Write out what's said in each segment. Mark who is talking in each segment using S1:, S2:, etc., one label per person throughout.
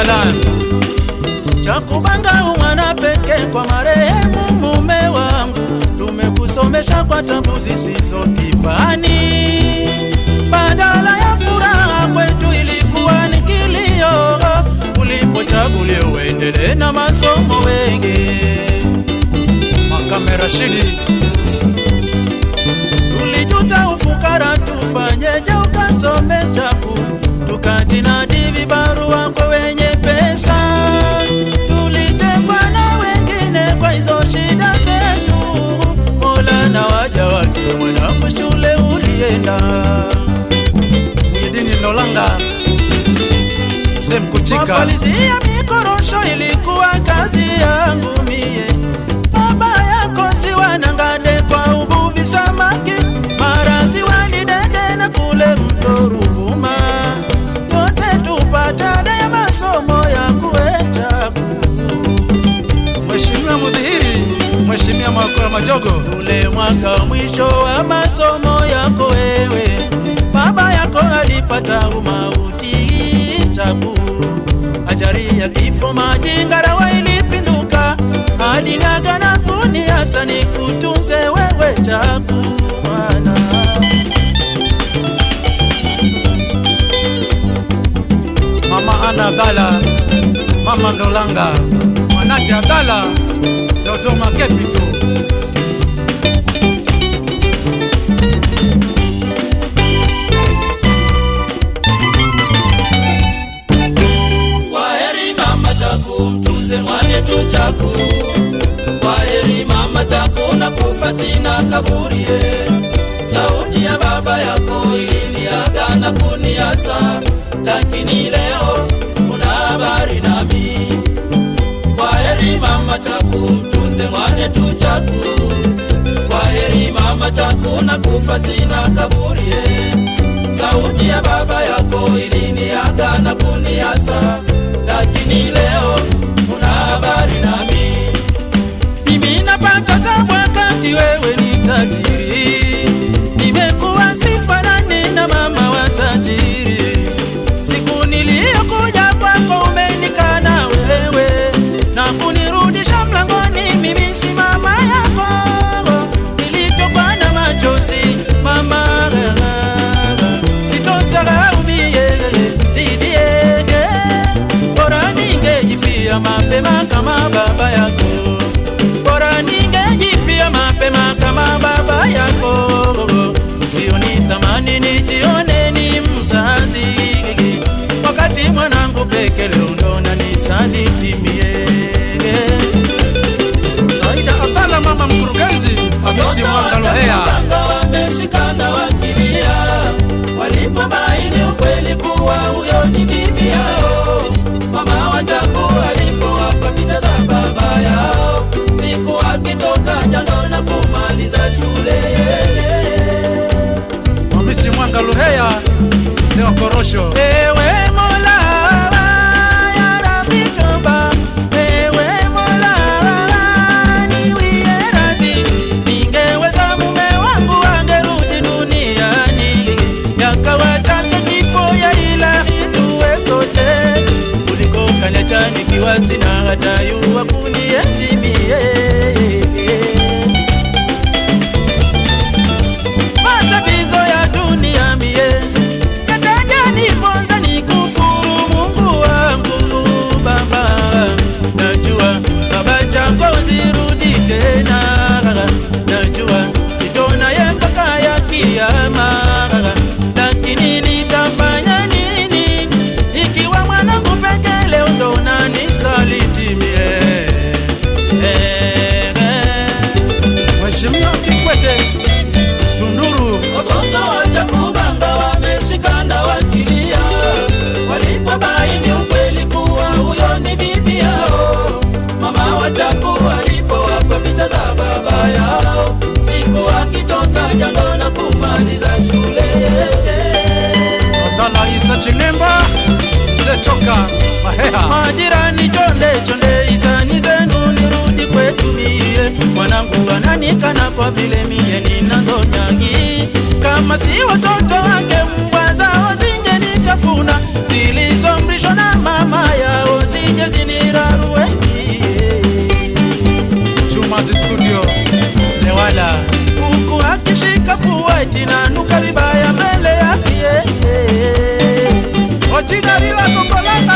S1: Es
S2: Chakubanga umwana peke kwa marehemu mume wangu, tumekusomesha kwa tabu zisizo kifani. Badala ya furaha kwetu ilikuwa ni kilio, ulipochaguliwa uendelee na masomo wengi.
S1: Makame Rashidi,
S2: Tulijuta ufukara, tufanyeje ukasome chapu, tukajinadi vibarua kwa wenye mwanangu, shule ulienda.
S1: Muhidini Nolanga, Mzee Mkuchika,
S2: Mapalizia mikorosho ilikuwa kazi yangu
S1: Mheshimiwa Mwakora Majogo,
S2: ule mwaka mwisho wa masomo yako wewe, baba yako alipata umauti chaku ajari ya kifo, majingarawa ilipinduka, aling'aga na kuniasa nikutunze wewe chaku mwana
S1: Mama Ana Gala, Mama Ndolanga, Mwanati Agala, Dodoma Capital.
S2: Kwaheri mama chaku, mtunze mwanetu chaku. Kwaheri mama chaku, nakufa sina kaburie. Sauti ya baba yako iliniaga na kuniasa, lakini leo una habari nami. Kwaheri mama chaku, mtunze tu chaku. Kwaheri mama chaku, na kufa sina kaburi Sauti ya baba yako iliniaga na kuniasa, lakini leo una habari nami. Mimi napata tabu wakati wewe mapema kama baba yako, bora ningejifia mapema kama baba yako. Sioni thamani nijione ni mzazi, wakati mwanangu peke leo ndo nanisaliti mie.
S1: Saida Abdalla, Mama Mkurugenzi, Hamisi Mwanga Lohea,
S2: wameshikana wakilia, walipobaini ukweli kuwa huyo ni bibi yao. Mama wa
S1: Hamisi Mwanga Luheya Mzee wa Korosho,
S2: Ewe Mola ya Rabbi toba, ewe Mola niwie radhi, ningeweza mume wangu angerudi duniani, yakawa chake kifo ya ilahi tuwe sote, kuliko kaniacha nikiwa sina hata yuwa kunienzi
S1: Chilimba Sechoka Maheha.
S2: Majirani, chonde chonde, hisani zenu nirudi kwetu mie, mwanangu ananikana kwa vile mie nina ndonyagi, kama si watoto wake mbwa zao zingenitafuna,
S1: zilizoamrishwa na mama yao zingezinirarue Chumazi Studio Newala, huku akishika kuwa itinanu China
S2: arriba con Colombia.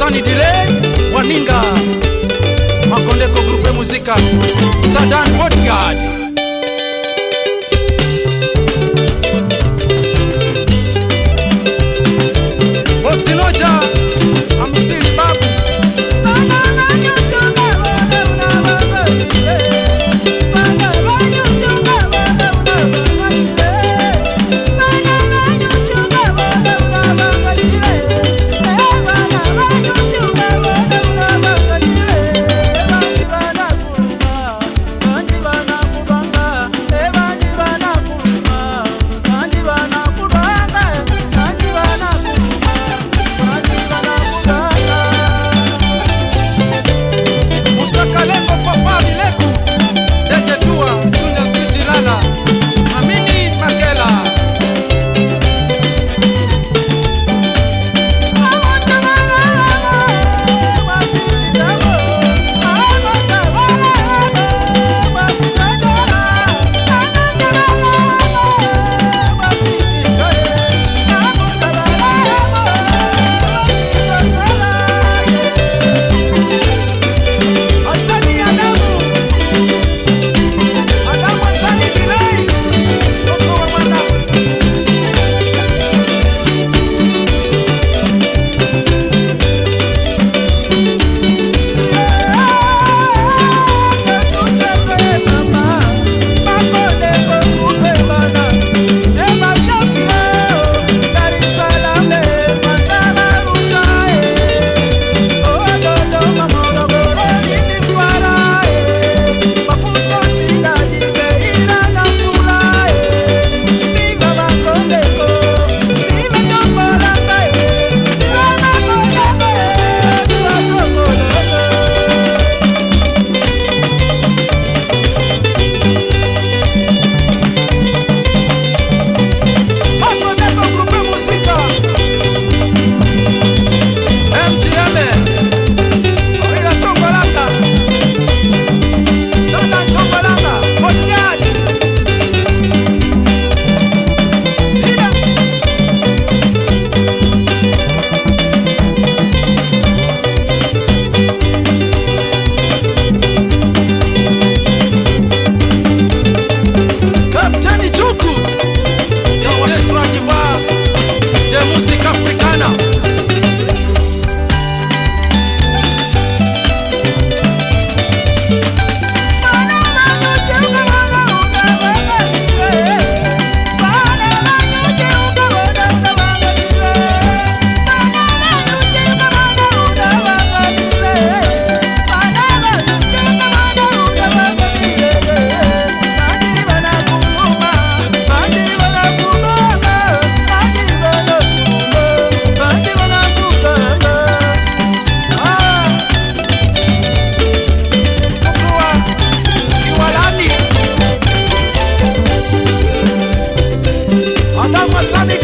S2: Sani Dile Waninga Makondeko Groupe Musika Sadan Bodyguard.
S1: Sadie.